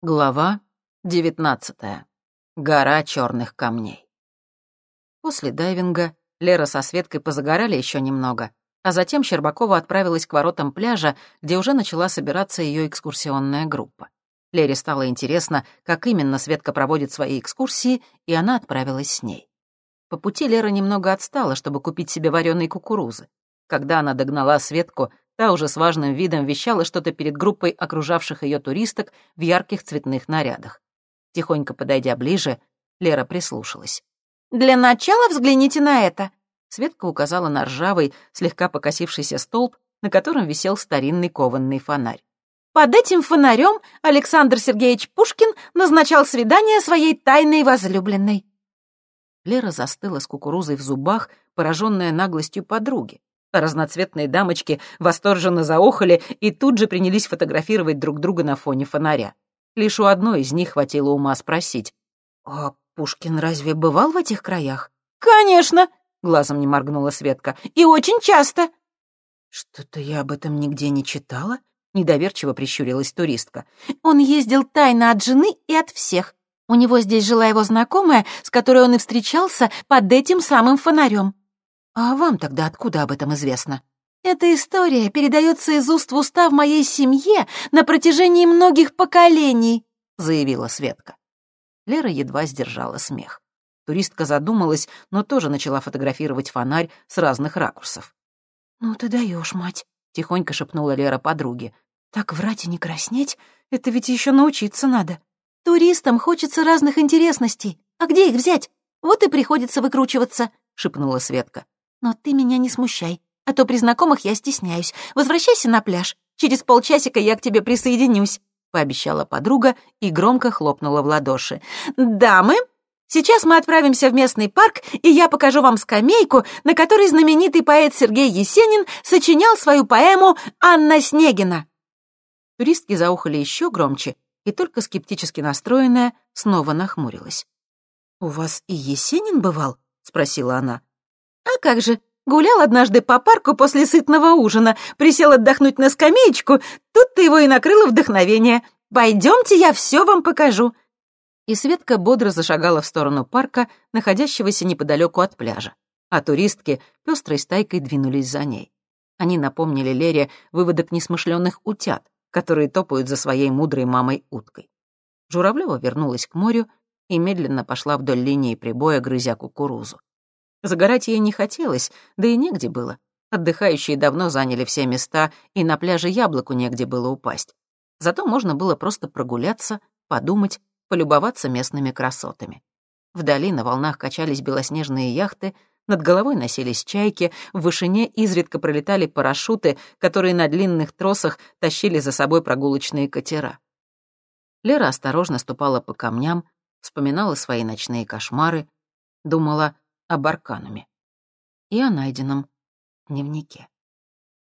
Глава девятнадцатая. Гора черных камней. После дайвинга Лера со Светкой позагорали еще немного, а затем Щербакова отправилась к воротам пляжа, где уже начала собираться ее экскурсионная группа. Лере стало интересно, как именно Светка проводит свои экскурсии, и она отправилась с ней. По пути Лера немного отстала, чтобы купить себе вареной кукурузы. Когда она догнала Светку, Та уже с важным видом вещала что-то перед группой окружавших ее туристок в ярких цветных нарядах. Тихонько подойдя ближе, Лера прислушалась. «Для начала взгляните на это!» Светка указала на ржавый, слегка покосившийся столб, на котором висел старинный кованный фонарь. «Под этим фонарем Александр Сергеевич Пушкин назначал свидание своей тайной возлюбленной». Лера застыла с кукурузой в зубах, пораженная наглостью подруги. Разноцветные дамочки восторженно заохали и тут же принялись фотографировать друг друга на фоне фонаря. Лишь у одной из них хватило ума спросить. «А Пушкин разве бывал в этих краях?» «Конечно!» — глазом не моргнула Светка. «И очень часто!» «Что-то я об этом нигде не читала?» — недоверчиво прищурилась туристка. «Он ездил тайно от жены и от всех. У него здесь жила его знакомая, с которой он и встречался под этим самым фонарем. «А вам тогда откуда об этом известно?» «Эта история передается из уст в уста в моей семье на протяжении многих поколений», — заявила Светка. Лера едва сдержала смех. Туристка задумалась, но тоже начала фотографировать фонарь с разных ракурсов. «Ну ты даешь, мать», — тихонько шепнула Лера подруге. «Так врать и не краснеть? Это ведь еще научиться надо. Туристам хочется разных интересностей. А где их взять? Вот и приходится выкручиваться», — шепнула Светка. Но ты меня не смущай, а то при знакомых я стесняюсь. Возвращайся на пляж. Через полчасика я к тебе присоединюсь», — пообещала подруга и громко хлопнула в ладоши. «Дамы, сейчас мы отправимся в местный парк, и я покажу вам скамейку, на которой знаменитый поэт Сергей Есенин сочинял свою поэму «Анна Снегина». Туристки заухали еще громче, и только скептически настроенная снова нахмурилась. «У вас и Есенин бывал?» — спросила она. А как же, гулял однажды по парку после сытного ужина, присел отдохнуть на скамеечку, тут-то его и накрыло вдохновение. Пойдемте, я все вам покажу. И Светка бодро зашагала в сторону парка, находящегося неподалеку от пляжа. А туристки пестрой стайкой двинулись за ней. Они напомнили Лере выводок несмышленных утят, которые топают за своей мудрой мамой-уткой. Журавлева вернулась к морю и медленно пошла вдоль линии прибоя, грызя кукурузу. Загорать ей не хотелось, да и негде было. Отдыхающие давно заняли все места, и на пляже яблоку негде было упасть. Зато можно было просто прогуляться, подумать, полюбоваться местными красотами. Вдали на волнах качались белоснежные яхты, над головой носились чайки, в вышине изредка пролетали парашюты, которые на длинных тросах тащили за собой прогулочные катера. Лера осторожно ступала по камням, вспоминала свои ночные кошмары, думала, об Аркануме и о найденном дневнике.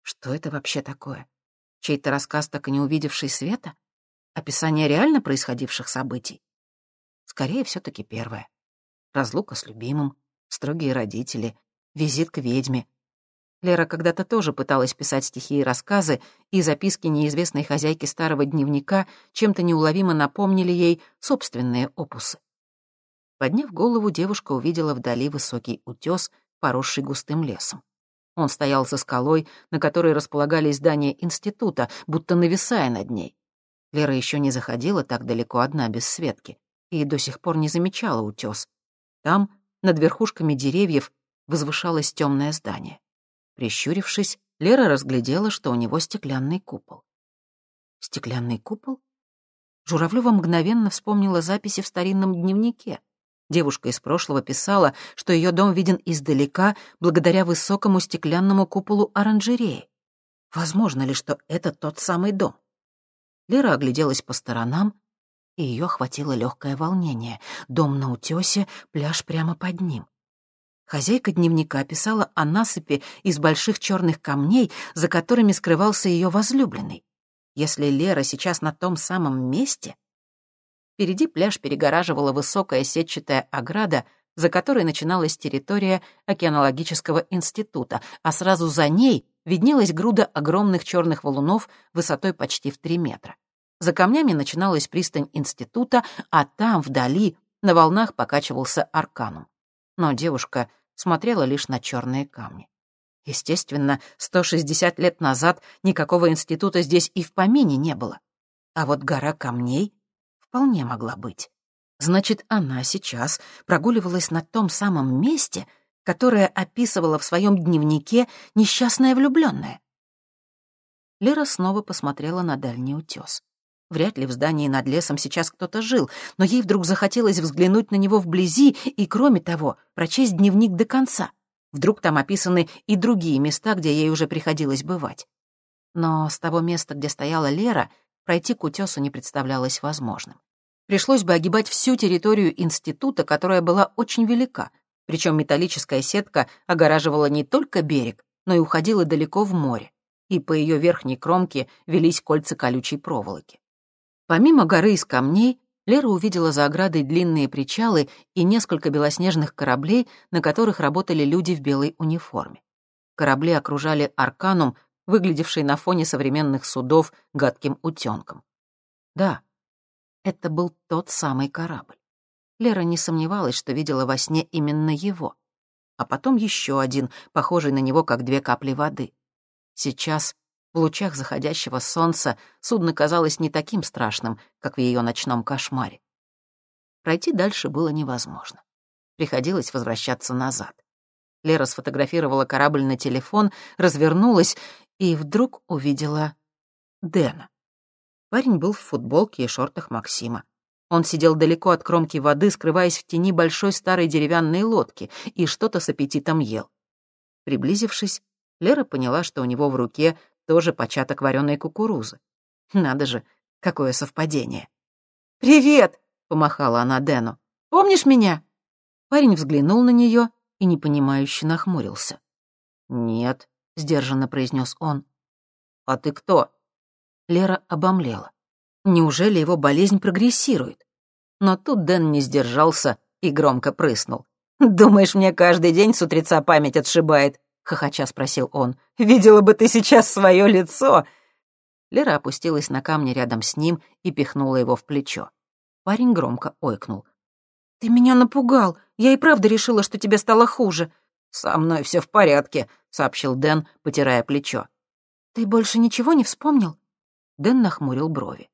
Что это вообще такое? Чей-то рассказ, так и не увидевший света? Описание реально происходивших событий? Скорее, все таки первое. Разлука с любимым, строгие родители, визит к ведьме. Лера когда-то тоже пыталась писать стихи и рассказы, и записки неизвестной хозяйки старого дневника чем-то неуловимо напомнили ей собственные опусы. Подняв голову, девушка увидела вдали высокий утес, поросший густым лесом. Он стоял за скалой, на которой располагались здания института, будто нависая над ней. Лера еще не заходила так далеко одна без Светки и до сих пор не замечала утес. Там, над верхушками деревьев, возвышалось темное здание. Прищурившись, Лера разглядела, что у него стеклянный купол. Стеклянный купол? Журавлева мгновенно вспомнила записи в старинном дневнике. Девушка из прошлого писала, что ее дом виден издалека благодаря высокому стеклянному куполу оранжереи. Возможно ли, что это тот самый дом? Лера огляделась по сторонам, и ее охватило легкое волнение. Дом на утесе, пляж прямо под ним. Хозяйка дневника писала о насыпи из больших черных камней, за которыми скрывался ее возлюбленный. Если Лера сейчас на том самом месте, Впереди пляж перегораживала высокая сетчатая ограда, за которой начиналась территория океанологического института, а сразу за ней виднелась груда огромных черных валунов высотой почти в три метра. За камнями начиналась пристань института, а там, вдали, на волнах покачивался арканум. Но девушка смотрела лишь на черные камни. Естественно, 160 лет назад никакого института здесь и в помине не было. А вот гора камней вполне могла быть. Значит, она сейчас прогуливалась на том самом месте, которое описывала в своем дневнике несчастная влюбленная. Лера снова посмотрела на дальний утес. Вряд ли в здании над лесом сейчас кто-то жил, но ей вдруг захотелось взглянуть на него вблизи и, кроме того, прочесть дневник до конца. Вдруг там описаны и другие места, где ей уже приходилось бывать. Но с того места, где стояла Лера, пройти к утесу не представлялось возможным. Пришлось бы огибать всю территорию института, которая была очень велика, причем металлическая сетка огораживала не только берег, но и уходила далеко в море, и по ее верхней кромке велись кольца колючей проволоки. Помимо горы из камней, Лера увидела за оградой длинные причалы и несколько белоснежных кораблей, на которых работали люди в белой униформе. Корабли окружали арканум, выглядевший на фоне современных судов гадким утенком. Да, это был тот самый корабль. Лера не сомневалась, что видела во сне именно его. А потом еще один, похожий на него, как две капли воды. Сейчас в лучах заходящего солнца судно казалось не таким страшным, как в ее ночном кошмаре. Пройти дальше было невозможно. Приходилось возвращаться назад. Лера сфотографировала корабль на телефон, развернулась и вдруг увидела Дэна. Парень был в футболке и шортах Максима. Он сидел далеко от кромки воды, скрываясь в тени большой старой деревянной лодки, и что-то с аппетитом ел. Приблизившись, Лера поняла, что у него в руке тоже початок вареной кукурузы. Надо же, какое совпадение. «Привет!» — помахала она Дэну. «Помнишь меня?» Парень взглянул на нее и непонимающе нахмурился. «Нет», — сдержанно произнес он. «А ты кто?» Лера обомлела. Неужели его болезнь прогрессирует? Но тут Дэн не сдержался и громко прыснул. «Думаешь, мне каждый день с утреца память отшибает? хохоча спросил он. «Видела бы ты сейчас свое лицо!» Лера опустилась на камни рядом с ним и пихнула его в плечо. Парень громко ойкнул. «Ты меня напугал. Я и правда решила, что тебе стало хуже». «Со мной все в порядке», — сообщил Дэн, потирая плечо. «Ты больше ничего не вспомнил?» Дэн нахмурил брови.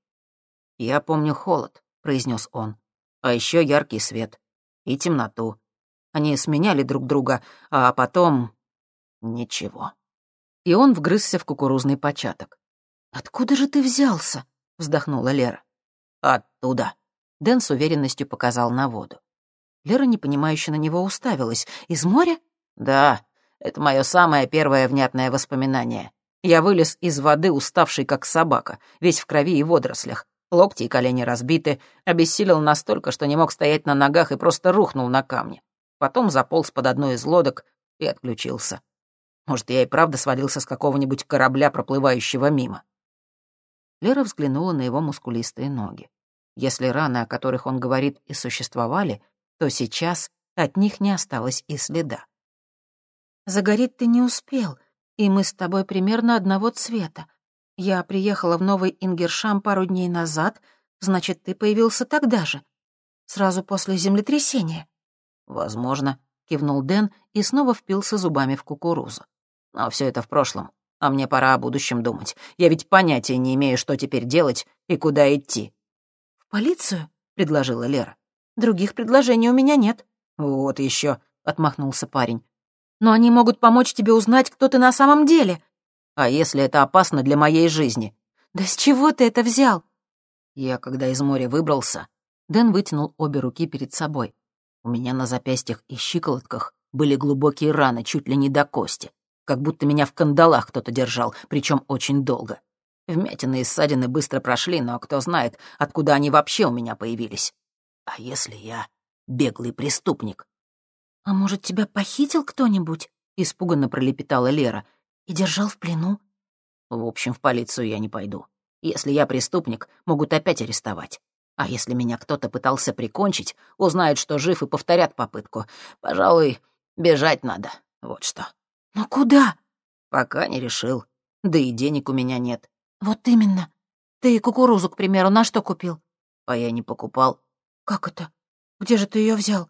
«Я помню холод», — произнес он. «А еще яркий свет. И темноту. Они сменяли друг друга, а потом Ничего. И он вгрызся в кукурузный початок. «Откуда же ты взялся?» — вздохнула Лера. «Оттуда». Дэн с уверенностью показал на воду. Лера непонимающе на него уставилась. «Из моря?» «Да, это мое самое первое внятное воспоминание. Я вылез из воды, уставший как собака, весь в крови и водорослях. Локти и колени разбиты, обессилел настолько, что не мог стоять на ногах и просто рухнул на камни. Потом заполз под одну из лодок и отключился. Может, я и правда свалился с какого-нибудь корабля, проплывающего мимо. Лера взглянула на его мускулистые ноги. Если раны, о которых он говорит, и существовали, то сейчас от них не осталось и следа. «Загореть ты не успел, и мы с тобой примерно одного цвета. Я приехала в Новый Ингершам пару дней назад, значит, ты появился тогда же, сразу после землетрясения». «Возможно», — кивнул Дэн и снова впился зубами в кукурузу. Но все это в прошлом, а мне пора о будущем думать. Я ведь понятия не имею, что теперь делать и куда идти». «В полицию?» — предложила Лера. «Других предложений у меня нет». «Вот еще», — отмахнулся парень. «Но они могут помочь тебе узнать, кто ты на самом деле». «А если это опасно для моей жизни?» «Да с чего ты это взял?» Я, когда из моря выбрался, Дэн вытянул обе руки перед собой. У меня на запястьях и щиколотках были глубокие раны, чуть ли не до кости как будто меня в кандалах кто-то держал, причем очень долго. Вмятины и ссадины быстро прошли, но кто знает, откуда они вообще у меня появились. А если я беглый преступник? «А может, тебя похитил кто-нибудь?» — испуганно пролепетала Лера. «И держал в плену?» «В общем, в полицию я не пойду. Если я преступник, могут опять арестовать. А если меня кто-то пытался прикончить, узнают, что жив и повторят попытку. Пожалуй, бежать надо. Вот что». «Но куда?» «Пока не решил. Да и денег у меня нет». «Вот именно. Ты кукурузу, к примеру, на что купил? А я не покупал. Как это? Где же ты ее взял?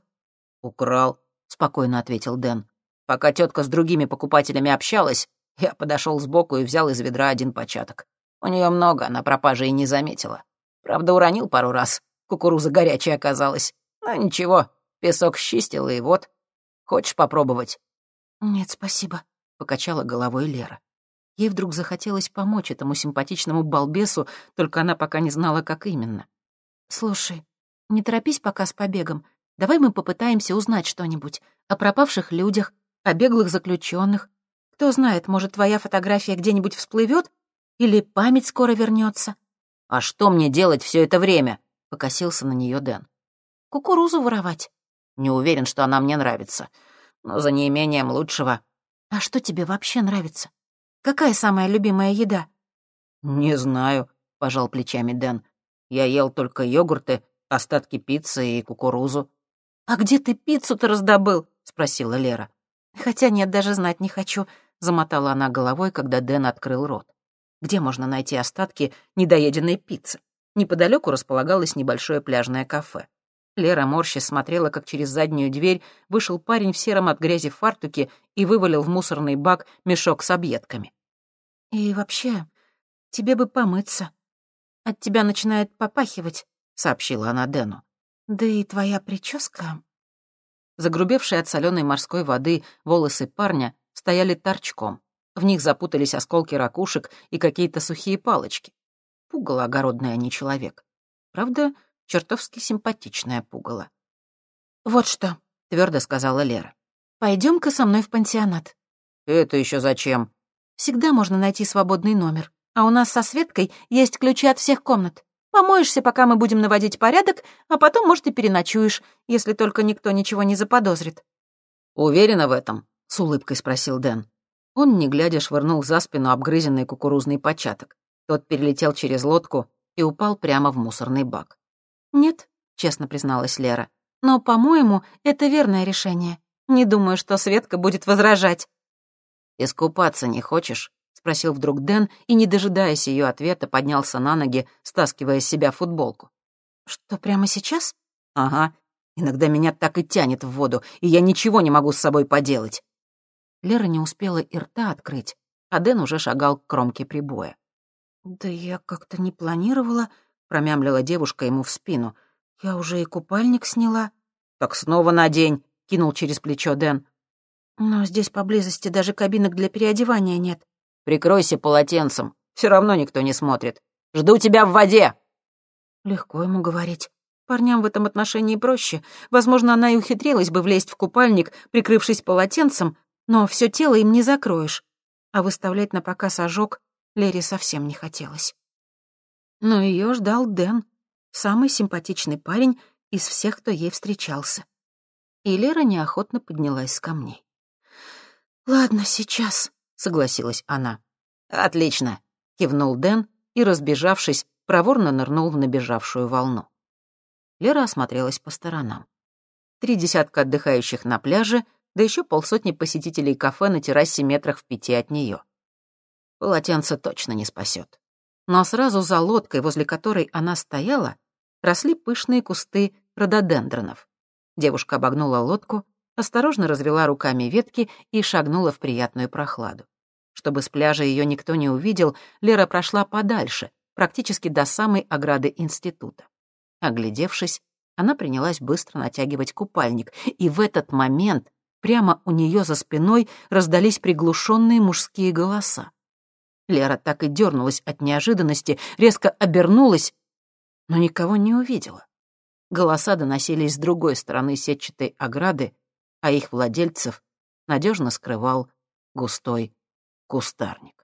Украл, спокойно ответил Дэн. Пока тетка с другими покупателями общалась, я подошел сбоку и взял из ведра один початок. У нее много, она пропажи и не заметила. Правда, уронил пару раз. Кукуруза горячая оказалась. Но ничего, песок счистил, и вот. Хочешь попробовать? Нет, спасибо, покачала головой Лера. Ей вдруг захотелось помочь этому симпатичному балбесу, только она пока не знала, как именно. «Слушай, не торопись пока с побегом. Давай мы попытаемся узнать что-нибудь о пропавших людях, о беглых заключенных. Кто знает, может, твоя фотография где-нибудь всплывет или память скоро вернется. «А что мне делать все это время?» — покосился на нее Дэн. «Кукурузу воровать». «Не уверен, что она мне нравится, но за неимением лучшего». «А что тебе вообще нравится? Какая самая любимая еда?» «Не знаю», — пожал плечами Дэн. «Я ел только йогурты, остатки пиццы и кукурузу». «А где ты пиццу-то раздобыл?» — спросила Лера. «Хотя нет, даже знать не хочу», — замотала она головой, когда Дэн открыл рот. Где можно найти остатки недоеденной пиццы? Неподалеку располагалось небольшое пляжное кафе. Лера морщись смотрела, как через заднюю дверь вышел парень в сером от грязи фартуке и вывалил в мусорный бак мешок с объедками. «И вообще, тебе бы помыться. От тебя начинает попахивать», — сообщила она Дэну. «Да и твоя прическа...» Загрубевшие от соленой морской воды волосы парня стояли торчком. В них запутались осколки ракушек и какие-то сухие палочки. Пугало огородное, а не человек. Правда, чертовски симпатичная пугало. «Вот что», — твердо сказала Лера. «Пойдем-ка со мной в пансионат». «Это еще зачем?» «Всегда можно найти свободный номер. А у нас со Светкой есть ключи от всех комнат. Помоешься, пока мы будем наводить порядок, а потом, может, и переночуешь, если только никто ничего не заподозрит». «Уверена в этом?» — с улыбкой спросил Дэн. Он, не глядя, швырнул за спину обгрызенный кукурузный початок. Тот перелетел через лодку и упал прямо в мусорный бак. «Нет», — честно призналась Лера. «Но, по-моему, это верное решение. Не думаю, что Светка будет возражать». «Искупаться не хочешь?» — спросил вдруг Дэн и, не дожидаясь ее ответа, поднялся на ноги, стаскивая с себя футболку. «Что, прямо сейчас?» «Ага. Иногда меня так и тянет в воду, и я ничего не могу с собой поделать». Лера не успела и рта открыть, а Дэн уже шагал к кромке прибоя. «Да я как-то не планировала», — промямлила девушка ему в спину. «Я уже и купальник сняла». «Так снова надень», — кинул через плечо Дэн. «Но здесь поблизости даже кабинок для переодевания нет». «Прикройся полотенцем, все равно никто не смотрит. Жду тебя в воде!» Легко ему говорить. Парням в этом отношении проще. Возможно, она и ухитрилась бы влезть в купальник, прикрывшись полотенцем, но все тело им не закроешь, а выставлять на показ ожог Лере совсем не хотелось. Но ее ждал Дэн, самый симпатичный парень из всех, кто ей встречался. И Лера неохотно поднялась с камней. «Ладно, сейчас», — согласилась она. «Отлично», — кивнул Дэн и, разбежавшись, проворно нырнул в набежавшую волну. Лера осмотрелась по сторонам. Три десятка отдыхающих на пляже, да еще полсотни посетителей кафе на террасе метрах в пяти от нее. Полотенце точно не спасет. Но сразу за лодкой, возле которой она стояла, росли пышные кусты рододендронов. Девушка обогнула лодку, осторожно развела руками ветки и шагнула в приятную прохладу. Чтобы с пляжа ее никто не увидел, Лера прошла подальше, практически до самой ограды института. Оглядевшись, она принялась быстро натягивать купальник, и в этот момент Прямо у нее за спиной раздались приглушенные мужские голоса. Лера так и дернулась от неожиданности, резко обернулась, но никого не увидела. Голоса доносились с другой стороны сетчатой ограды, а их владельцев надежно скрывал густой кустарник.